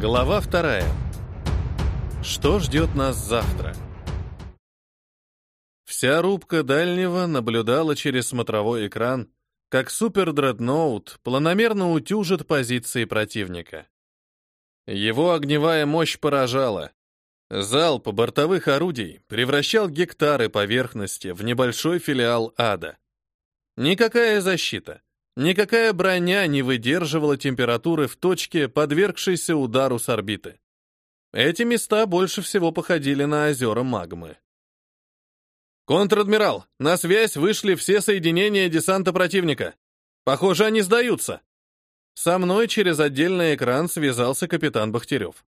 Глава вторая. Что ждет нас завтра? Вся рубка дальнего наблюдала через смотровой экран, как супер-дредноут планомерно утюжит позиции противника. Его огневая мощь поражала. Залп бортовых орудий превращал гектары поверхности в небольшой филиал ада. Никакая защита, никакая броня не выдерживала температуры в точке, подвергшейся удару с орбиты. Эти места больше всего походили на озера магмы. «Контр-адмирал, на связь вышли все соединения десанта противника. Похоже, они сдаются». Со мной через отдельный экран связался капитан Бахтерев.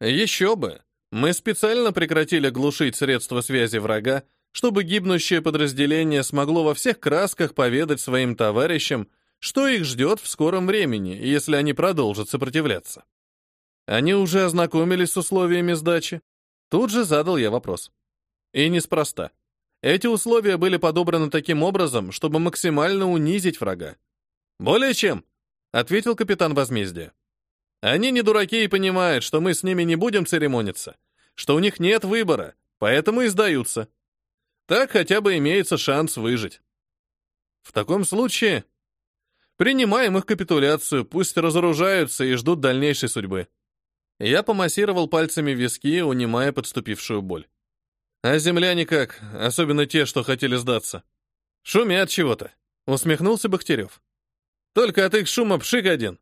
«Еще бы! Мы специально прекратили глушить средства связи врага, чтобы гибнущее подразделение смогло во всех красках поведать своим товарищам, что их ждет в скором времени, если они продолжат сопротивляться. Они уже ознакомились с условиями сдачи. Тут же задал я вопрос. И неспроста. Эти условия были подобраны таким образом, чтобы максимально унизить врага. «Более чем», — ответил капитан возмездия. «Они не дураки и понимают, что мы с ними не будем церемониться, что у них нет выбора, поэтому и сдаются. Так хотя бы имеется шанс выжить. В таком случае принимаем их капитуляцию, пусть разоружаются и ждут дальнейшей судьбы. Я помассировал пальцами виски, унимая подступившую боль. А земляне как, особенно те, что хотели сдаться. Шумят чего-то, усмехнулся Бахтерев. Только от их шума пшик один.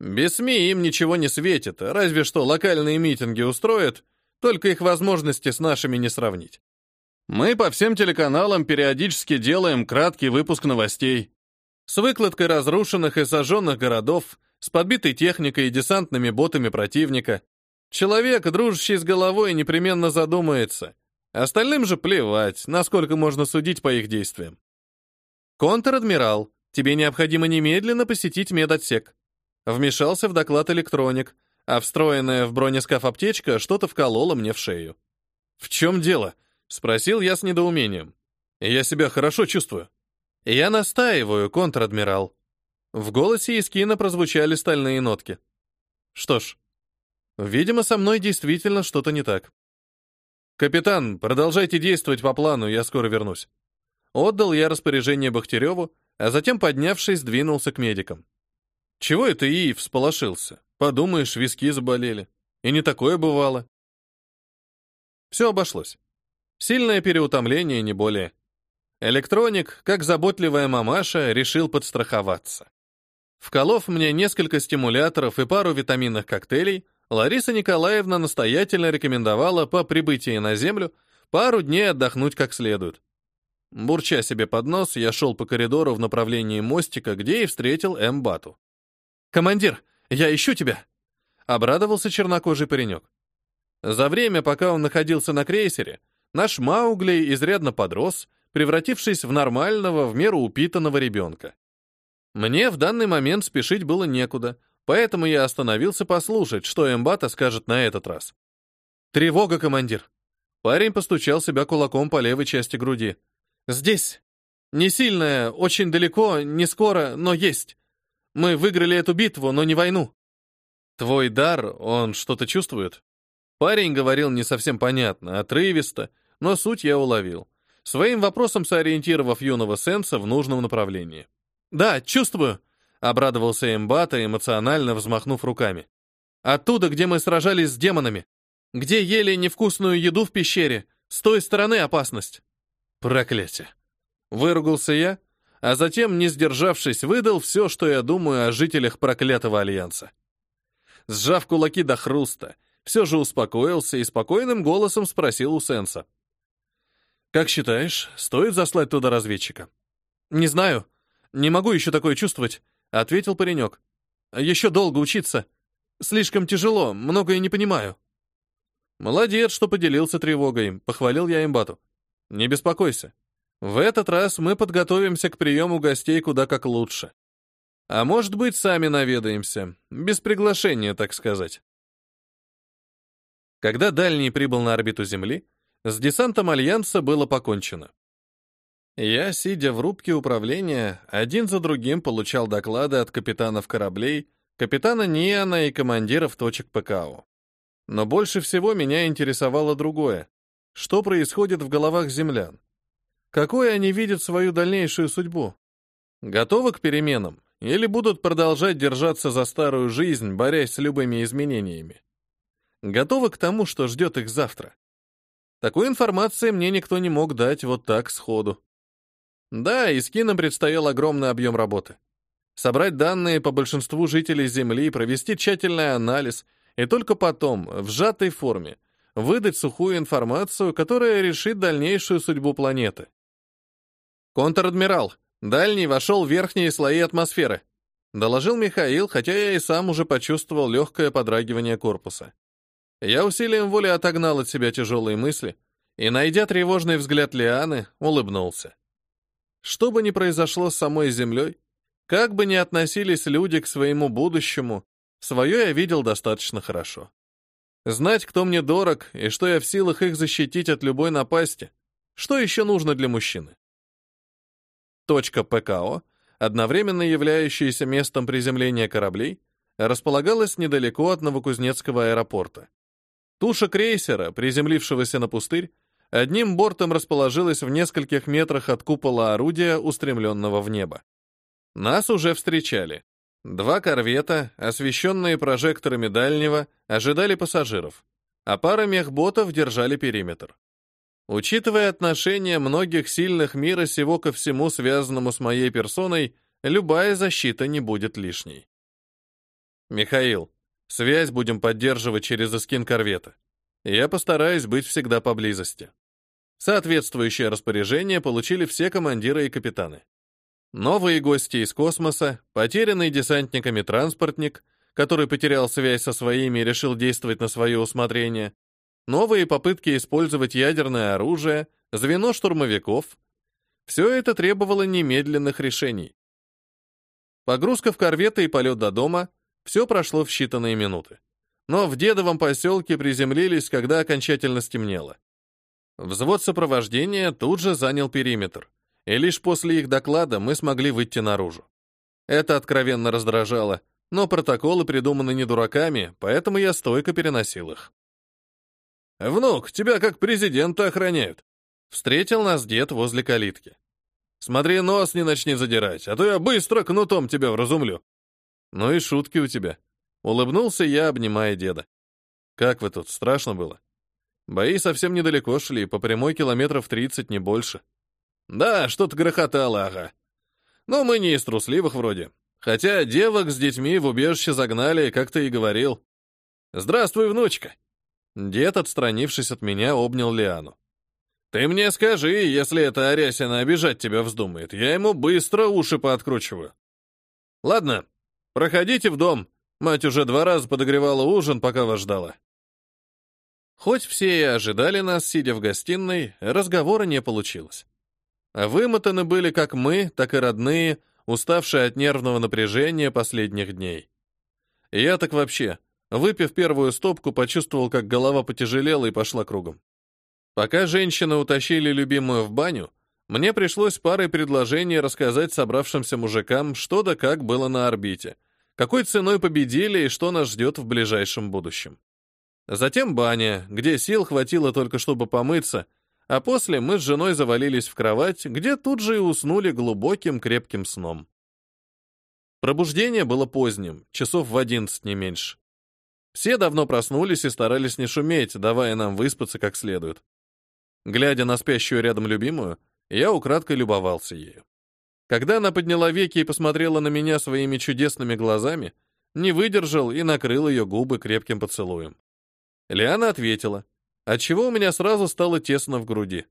Без СМИ им ничего не светит, разве что локальные митинги устроят, только их возможности с нашими не сравнить. Мы по всем телеканалам периодически делаем краткий выпуск новостей. С выкладкой разрушенных и сожженных городов, с подбитой техникой и десантными ботами противника. Человек, дружащий с головой, непременно задумается. Остальным же плевать, насколько можно судить по их действиям. Контр-адмирал, тебе необходимо немедленно посетить медотсек. Вмешался в доклад электроник, а встроенная в бронескаф аптечка что-то вколола мне в шею. В чем дело? Спросил я с недоумением. Я себя хорошо чувствую. Я настаиваю, контр-адмирал. В голосе Искина прозвучали стальные нотки. Что ж, видимо, со мной действительно что-то не так. Капитан, продолжайте действовать по плану, я скоро вернусь. Отдал я распоряжение Бахтереву, а затем, поднявшись, двинулся к медикам. Чего это и всполошился? Подумаешь, виски заболели. И не такое бывало. Все обошлось. Сильное переутомление, не более. Электроник, как заботливая мамаша, решил подстраховаться. Вколов мне несколько стимуляторов и пару витаминных коктейлей, Лариса Николаевна настоятельно рекомендовала по прибытии на Землю пару дней отдохнуть как следует. Бурча себе под нос, я шел по коридору в направлении мостика, где и встретил Эмбату. «Командир, я ищу тебя!» — обрадовался чернокожий паренек. За время, пока он находился на крейсере, Наш Маугли изрядно подрос, превратившись в нормального, в меру упитанного ребенка. Мне в данный момент спешить было некуда, поэтому я остановился послушать, что Эмбата скажет на этот раз. «Тревога, командир!» Парень постучал себя кулаком по левой части груди. «Здесь! Не сильная, очень далеко, не скоро, но есть. Мы выиграли эту битву, но не войну». «Твой дар, он что-то чувствует?» Парень говорил не совсем понятно, отрывисто, но суть я уловил, своим вопросом сориентировав юного сенса в нужном направлении. «Да, чувствую», — обрадовался Эмбата, эмоционально взмахнув руками. «Оттуда, где мы сражались с демонами, где ели невкусную еду в пещере, с той стороны опасность». «Проклятие!» — выругался я, а затем, не сдержавшись, выдал все, что я думаю о жителях проклятого альянса. Сжав кулаки до хруста, все же успокоился и спокойным голосом спросил у Сенса. «Как считаешь, стоит заслать туда разведчика?» «Не знаю. Не могу еще такое чувствовать», — ответил паренек. «Еще долго учиться. Слишком тяжело, многое не понимаю». «Молодец, что поделился тревогой», — похвалил я имбату. «Не беспокойся. В этот раз мы подготовимся к приему гостей куда как лучше. А может быть, сами наведаемся, без приглашения, так сказать». Когда дальний прибыл на орбиту Земли, с десантом Альянса было покончено. Я, сидя в рубке управления, один за другим получал доклады от капитанов кораблей, капитана Ниана и командиров точек ПКО. Но больше всего меня интересовало другое. Что происходит в головах землян? Какой они видят свою дальнейшую судьбу? Готовы к переменам или будут продолжать держаться за старую жизнь, борясь с любыми изменениями? Готовы к тому, что ждет их завтра? Такой информации мне никто не мог дать вот так сходу. Да, и с кином предстоял огромный объем работы. Собрать данные по большинству жителей Земли, провести тщательный анализ и только потом, в сжатой форме, выдать сухую информацию, которая решит дальнейшую судьбу планеты. «Контр-адмирал, дальний вошел в верхние слои атмосферы», доложил Михаил, хотя я и сам уже почувствовал легкое подрагивание корпуса. Я усилием воли отогнал от себя тяжелые мысли и, найдя тревожный взгляд Лианы, улыбнулся. Что бы ни произошло с самой Землей, как бы ни относились люди к своему будущему, свое я видел достаточно хорошо. Знать, кто мне дорог, и что я в силах их защитить от любой напасти, что еще нужно для мужчины? Точка ПКО, одновременно являющаяся местом приземления кораблей, располагалась недалеко от Новокузнецкого аэропорта. Туша крейсера, приземлившегося на пустырь, одним бортом расположилась в нескольких метрах от купола орудия, устремленного в небо. Нас уже встречали. Два корвета, освещенные прожекторами дальнего, ожидали пассажиров, а пара мехботов держали периметр. Учитывая отношение многих сильных мира сего ко всему, связанному с моей персоной, любая защита не будет лишней. Михаил, Связь будем поддерживать через эскин корвета. Я постараюсь быть всегда поблизости. Соответствующее распоряжение получили все командиры и капитаны. Новые гости из космоса, потерянный десантниками транспортник, который потерял связь со своими и решил действовать на свое усмотрение, новые попытки использовать ядерное оружие, звено штурмовиков. Все это требовало немедленных решений. Погрузка в корветы и полет до дома — все прошло в считанные минуты. Но в дедовом поселке приземлились, когда окончательно стемнело. Взвод сопровождения тут же занял периметр, и лишь после их доклада мы смогли выйти наружу. Это откровенно раздражало, но протоколы придуманы не дураками, поэтому я стойко переносил их. «Внук, тебя как президента охраняют!» Встретил нас дед возле калитки. «Смотри, нос не начни задирать, а то я быстро кнутом тебя вразумлю!» «Ну и шутки у тебя». Улыбнулся я, обнимая деда. «Как вы тут, страшно было?» Бои совсем недалеко шли, по прямой километров тридцать, не больше. Да, что-то грохотало, ага. Но мы не из трусливых вроде. Хотя девок с детьми в убежище загнали, как ты и говорил. Здравствуй, внучка. Дед, отстранившись от меня, обнял Лиану. Ты мне скажи, если эта Арясина обижать тебя вздумает, я ему быстро уши пооткручиваю. Ладно, «Проходите в дом. Мать уже два раза подогревала ужин, пока вас ждала». Хоть все и ожидали нас, сидя в гостиной, разговора не получилось. Вымотаны были как мы, так и родные, уставшие от нервного напряжения последних дней. Я так вообще, выпив первую стопку, почувствовал, как голова потяжелела и пошла кругом. Пока женщины утащили любимую в баню, мне пришлось парой предложений рассказать собравшимся мужикам, что да как было на орбите, какой ценой победили и что нас ждет в ближайшем будущем. Затем баня, где сил хватило только чтобы помыться, а после мы с женой завалились в кровать, где тут же и уснули глубоким крепким сном. Пробуждение было поздним, часов в одиннадцать не меньше. Все давно проснулись и старались не шуметь, давая нам выспаться как следует. Глядя на спящую рядом любимую, я украдкой любовался ею. Когда она подняла веки и посмотрела на меня своими чудесными глазами, не выдержал и накрыл ее губы крепким поцелуем. Лиана ответила, отчего у меня сразу стало тесно в груди.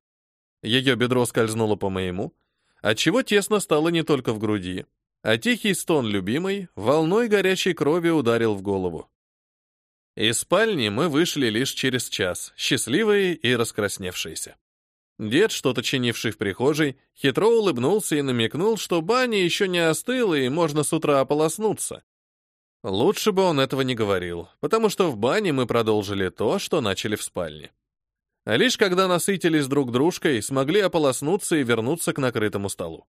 Ее бедро скользнуло по моему, отчего тесно стало не только в груди, а тихий стон любимой волной горячей крови ударил в голову. Из спальни мы вышли лишь через час, счастливые и раскрасневшиеся. Дед, что-то чинивший в прихожей, хитро улыбнулся и намекнул, что баня еще не остыла и можно с утра ополоснуться. Лучше бы он этого не говорил, потому что в бане мы продолжили то, что начали в спальне. А лишь когда насытились друг дружкой, смогли ополоснуться и вернуться к накрытому столу.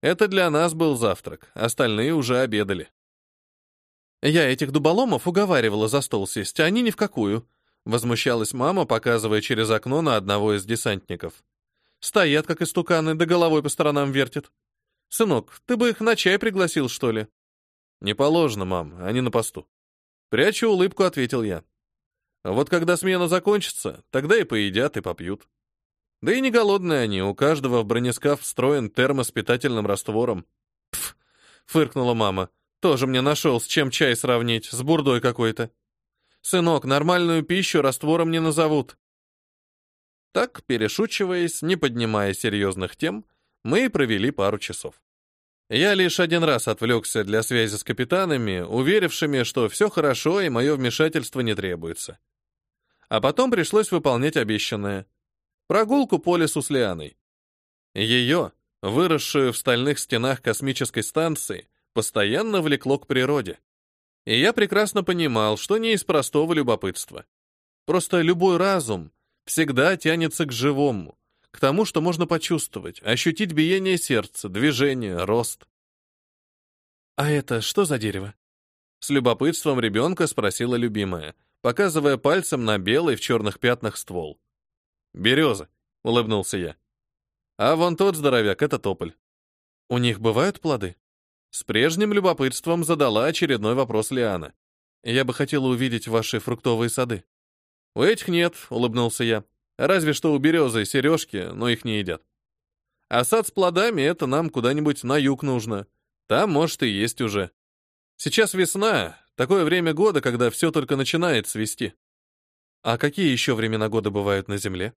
Это для нас был завтрак, остальные уже обедали. Я этих дуболомов уговаривала за стол сесть, а они ни в какую. Возмущалась мама, показывая через окно на одного из десантников. Стоят, как истуканы, да головой по сторонам вертят. Сынок, ты бы их на чай пригласил, что ли? Не положено, мам, они на посту. Прячу улыбку, ответил я. Вот когда смена закончится, тогда и поедят, и попьют. Да и не голодные они, у каждого в бронескаф встроен термос с питательным раствором. Пф, фыркнула мама. Тоже мне нашел, с чем чай сравнить, с бурдой какой-то. Сынок, нормальную пищу раствором не назовут. Так, перешучиваясь, не поднимая серьезных тем, мы и провели пару часов. Я лишь один раз отвлекся для связи с капитанами, уверившими, что все хорошо и мое вмешательство не требуется. А потом пришлось выполнять обещанное. Прогулку по лесу с Лианой. Ее, выросшую в стальных стенах космической станции, постоянно влекло к природе. И я прекрасно понимал, что не из простого любопытства. Просто любой разум всегда тянется к живому, к тому, что можно почувствовать, ощутить биение сердца, движение, рост. «А это что за дерево?» С любопытством ребенка спросила любимая, показывая пальцем на белый в черных пятнах ствол. «Береза», — улыбнулся я. «А вон тот здоровяк — это тополь. У них бывают плоды?» С прежним любопытством задала очередной вопрос Лиана. «Я бы хотела увидеть ваши фруктовые сады». «У этих нет», — улыбнулся я. «Разве что у березы сережки, но их не едят. А сад с плодами — это нам куда-нибудь на юг нужно. Там, может, и есть уже. Сейчас весна, такое время года, когда все только начинает свести. А какие еще времена года бывают на Земле?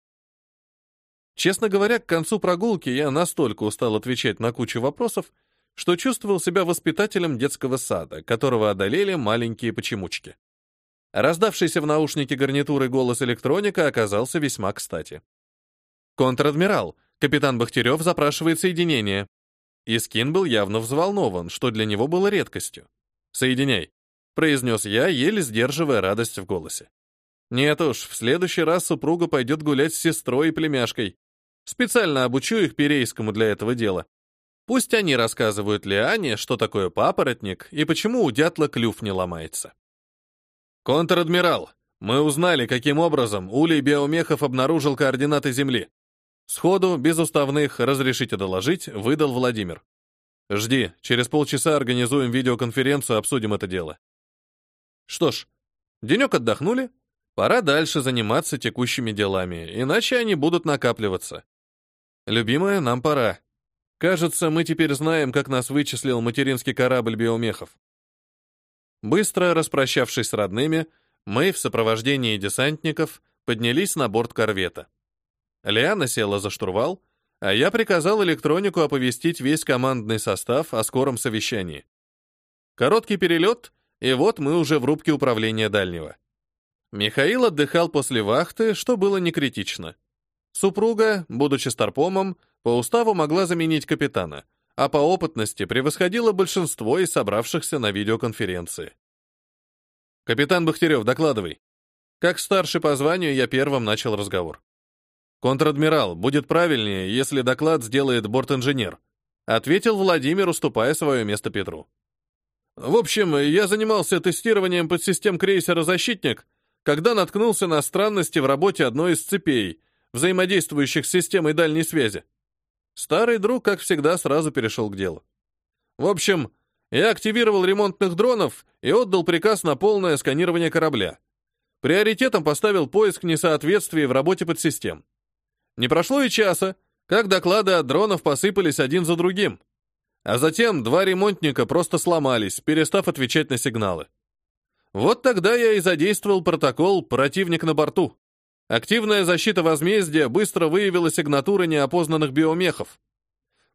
Честно говоря, к концу прогулки я настолько устал отвечать на кучу вопросов, что чувствовал себя воспитателем детского сада, которого одолели маленькие почемучки. Раздавшийся в наушнике гарнитуры голос электроника оказался весьма кстати. «Контр-адмирал, капитан Бахтерев запрашивает соединение». Искин был явно взволнован, что для него было редкостью. «Соединяй», — произнес я, еле сдерживая радость в голосе. «Нет уж, в следующий раз супруга пойдет гулять с сестрой и племяшкой. Специально обучу их перейскому для этого дела. Пусть они рассказывают Лиане, что такое папоротник и почему у дятла клюв не ломается. Контр-адмирал, мы узнали, каким образом Улей Биомехов обнаружил координаты Земли. Сходу, без уставных, разрешите доложить, выдал Владимир. Жди, через полчаса организуем видеоконференцию, обсудим это дело. Что ж, денек отдохнули, пора дальше заниматься текущими делами, иначе они будут накапливаться. Любимая, нам пора. Кажется, мы теперь знаем, как нас вычислил материнский корабль биомехов. Быстро распрощавшись с родными, мы в сопровождении десантников поднялись на борт корвета. Лиана села за штурвал, а я приказал электронику оповестить весь командный состав о скором совещании. Короткий перелет, и вот мы уже в рубке управления дальнего. Михаил отдыхал после вахты, что было не критично. Супруга, будучи старпомом, по уставу могла заменить капитана, а по опытности превосходила большинство из собравшихся на видеоконференции. «Капитан Бахтерев, докладывай». Как старший по званию, я первым начал разговор. «Контр-адмирал, будет правильнее, если доклад сделает борт-инженер», ответил Владимир, уступая свое место Петру. «В общем, я занимался тестированием подсистем крейсера «Защитник», когда наткнулся на странности в работе одной из цепей, взаимодействующих с системой дальней связи. Старый друг, как всегда, сразу перешел к делу. В общем, я активировал ремонтных дронов и отдал приказ на полное сканирование корабля. Приоритетом поставил поиск несоответствий в работе подсистем. Не прошло и часа, как доклады от дронов посыпались один за другим. А затем два ремонтника просто сломались, перестав отвечать на сигналы. Вот тогда я и задействовал протокол «Противник на борту». Активная защита возмездия быстро выявила сигнатуры неопознанных биомехов.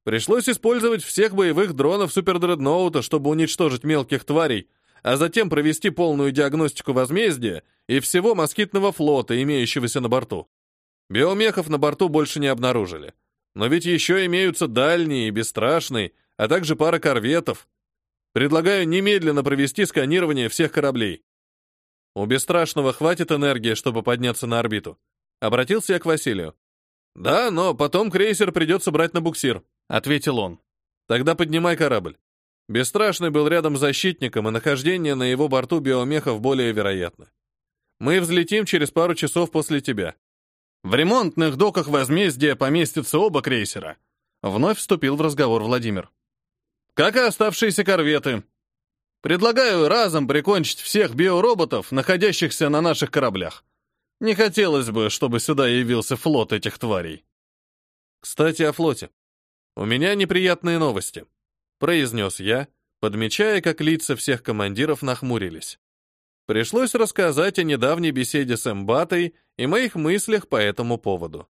Пришлось использовать всех боевых дронов супердредноута, чтобы уничтожить мелких тварей, а затем провести полную диагностику возмездия и всего москитного флота, имеющегося на борту. Биомехов на борту больше не обнаружили. Но ведь еще имеются дальние и бесстрашные, а также пара корветов. Предлагаю немедленно провести сканирование всех кораблей. У бесстрашного хватит энергии, чтобы подняться на орбиту. Обратился я к Василию. Да, но потом крейсер придется брать на буксир, ответил он. Тогда поднимай корабль. Бесстрашный был рядом с защитником, и нахождение на его борту биомехов более вероятно. Мы взлетим через пару часов после тебя. В ремонтных доках возмездия поместятся оба крейсера. Вновь вступил в разговор Владимир. Как и оставшиеся корветы. Предлагаю разом прикончить всех биороботов, находящихся на наших кораблях. Не хотелось бы, чтобы сюда явился флот этих тварей. Кстати, о флоте. У меня неприятные новости произнес я, подмечая, как лица всех командиров нахмурились. Пришлось рассказать о недавней беседе с Эмбатой и моих мыслях по этому поводу.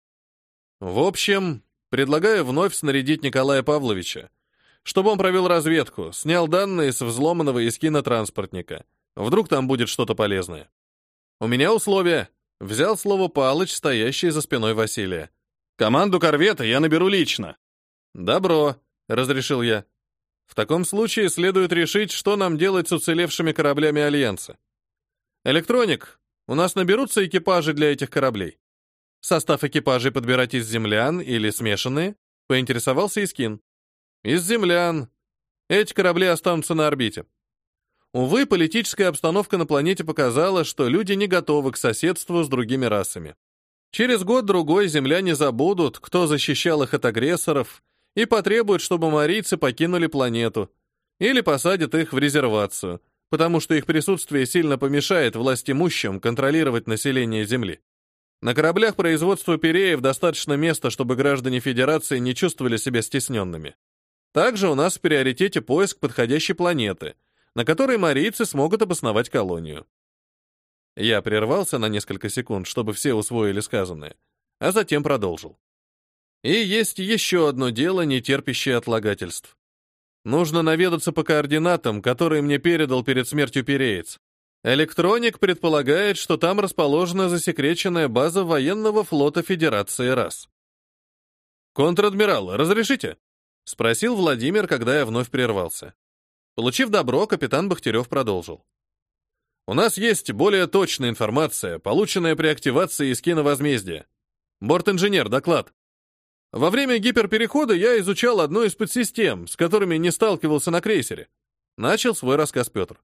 В общем, предлагаю вновь снарядить Николая Павловича, чтобы он провел разведку, снял данные с взломанного эскина транспортника. Вдруг там будет что-то полезное. У меня условия. Взял слово Палыч, стоящий за спиной Василия. Команду корвета я наберу лично. Добро, разрешил я. В таком случае следует решить, что нам делать с уцелевшими кораблями Альянса. Электроник, у нас наберутся экипажи для этих кораблей. Состав экипажей подбирать из землян или смешанные? Поинтересовался Искин. Из землян. Эти корабли останутся на орбите. Увы, политическая обстановка на планете показала, что люди не готовы к соседству с другими расами. Через год-другой земляне забудут, кто защищал их от агрессоров, и потребуют, чтобы марийцы покинули планету, или посадят их в резервацию, потому что их присутствие сильно помешает властимущим контролировать население Земли. На кораблях производства переев достаточно места, чтобы граждане Федерации не чувствовали себя стесненными. Также у нас в приоритете поиск подходящей планеты, на которой марийцы смогут обосновать колонию. Я прервался на несколько секунд, чтобы все усвоили сказанное, а затем продолжил. И есть еще одно дело, не терпящее отлагательств. Нужно наведаться по координатам, которые мне передал перед смертью Переец. Электроник предполагает, что там расположена засекреченная база военного флота Федерации РАС. «Контр-адмирал, разрешите?» — спросил Владимир, когда я вновь прервался. Получив добро, капитан Бахтерев продолжил. «У нас есть более точная информация, полученная при активации из киновозмездия. Борт-инженер, доклад». Во время гиперперехода я изучал одну из подсистем, с которыми не сталкивался на крейсере. Начал свой рассказ Петр.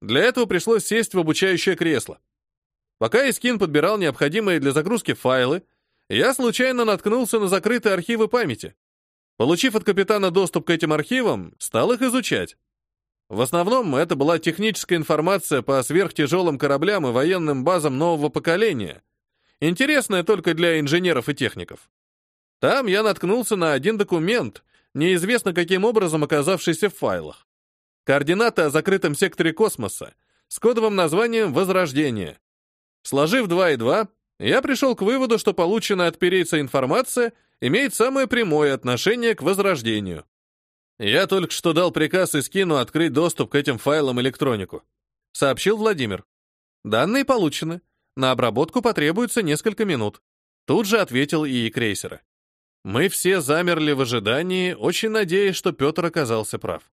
Для этого пришлось сесть в обучающее кресло. Пока Искин подбирал необходимые для загрузки файлы, я случайно наткнулся на закрытые архивы памяти. Получив от капитана доступ к этим архивам, стал их изучать. В основном это была техническая информация по сверхтяжелым кораблям и военным базам нового поколения, интересная только для инженеров и техников. Там я наткнулся на один документ, неизвестно каким образом оказавшийся в файлах. Координаты о закрытом секторе космоса с кодовым названием «Возрождение». Сложив 2 и 2, я пришел к выводу, что полученная от перейца информация имеет самое прямое отношение к Возрождению. Я только что дал приказ Искину открыть доступ к этим файлам электронику. Сообщил Владимир. Данные получены. На обработку потребуется несколько минут. Тут же ответил ИИ крейсера. Мы все замерли в ожидании, очень надеясь, что Петр оказался прав.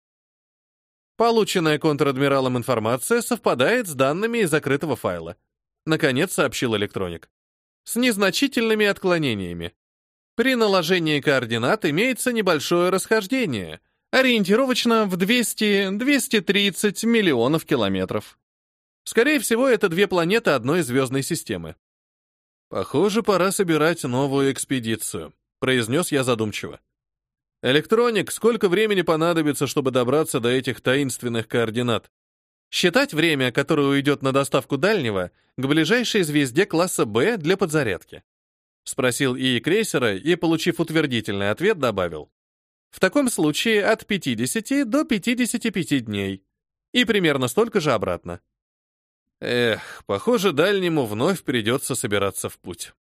Полученная контр-адмиралом информация совпадает с данными из закрытого файла. Наконец сообщил электроник. С незначительными отклонениями. При наложении координат имеется небольшое расхождение, ориентировочно в 200-230 миллионов километров. Скорее всего, это две планеты одной звездной системы. Похоже, пора собирать новую экспедицию произнес я задумчиво. Электроник, сколько времени понадобится, чтобы добраться до этих таинственных координат? Считать время, которое уйдет на доставку дальнего, к ближайшей звезде класса Б для подзарядки. Спросил ИИ крейсера и, получив утвердительный ответ, добавил. В таком случае от 50 до 55 дней. И примерно столько же обратно. Эх, похоже, дальнему вновь придется собираться в путь.